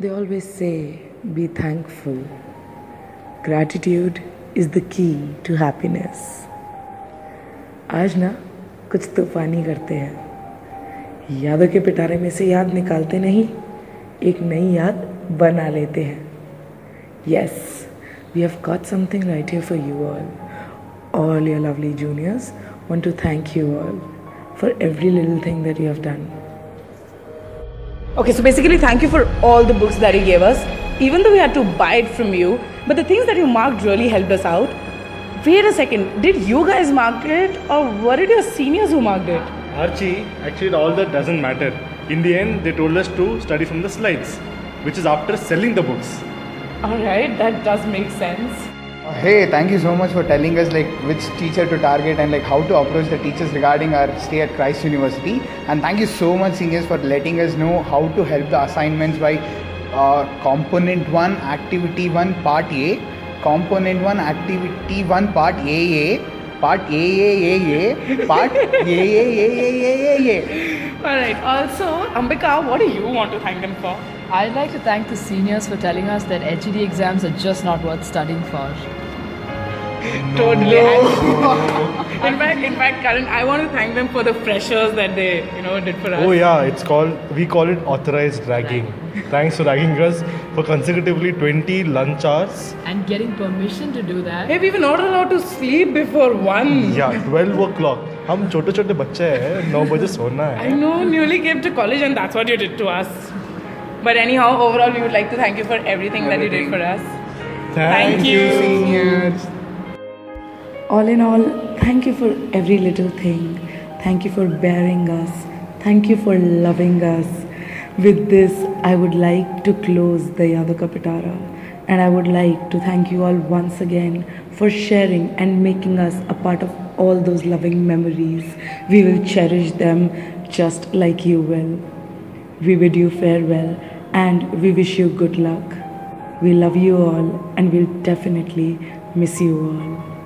They always say, be thankful. Gratitude is the key to happiness. आज ना कुछ तूफानी करते हैं यादों के पिटारे में से याद निकालते नहीं एक नई याद बना लेते हैं yes we have got something right here for you all all your lovely juniors want to thank you all for every little thing that you have done. Okay, so basically, thank you for all the books that you gave us, even though we had to buy it from you. But the things that you marked really helped us out. Wait a second, did you guys mark it, or were it your seniors who marked it? Archie, actually, all that doesn't matter. In the end, they told us to study from the slides, which is after selling the books. Alright, that does make sense. Hey, thank you so much for telling us like which teacher to target and like how to approach the teachers regarding our stay at Christ University. And thank you so much, seniors, for letting us know how to help the assignments by uh, component one, activity one, part A, component one, activity one, part A, A, part A, A, A, A, part A, A, A, A, A, A, A. Alright, also, Ambika, what do you want to thank them for? I'd like to thank the seniors for telling us that HED exams are just not worth studying for. Totally. in fact, in fact, Karan, I want to thank them for the freshers that they, you know, did for us. Oh yeah, it's called we call it authorized ragging. Thanks for ragging us for consecutively 20 lunch hours. And getting permission to do that. Hey, we were not allowed to sleep before one. Yeah, 12 o'clock. हम छोटे छोटे बच्चे हैं नौ बजे सोना I है know, newly came to college, and that's what you did to us. but anyhow, overall, we would like to thank you for everything, that you did for us. Thank you. Seniors. All in all, thank you for every little thing. Thank you for bearing us. Thank you for loving us. With this, I would like to close the Yaadon ka Pitaara. And I would like to thank you all once again for sharing and making us a part of all those loving memories. We will cherish them just like you will. We bid you farewell and we wish you good luck. We love you all and we'll definitely miss you all.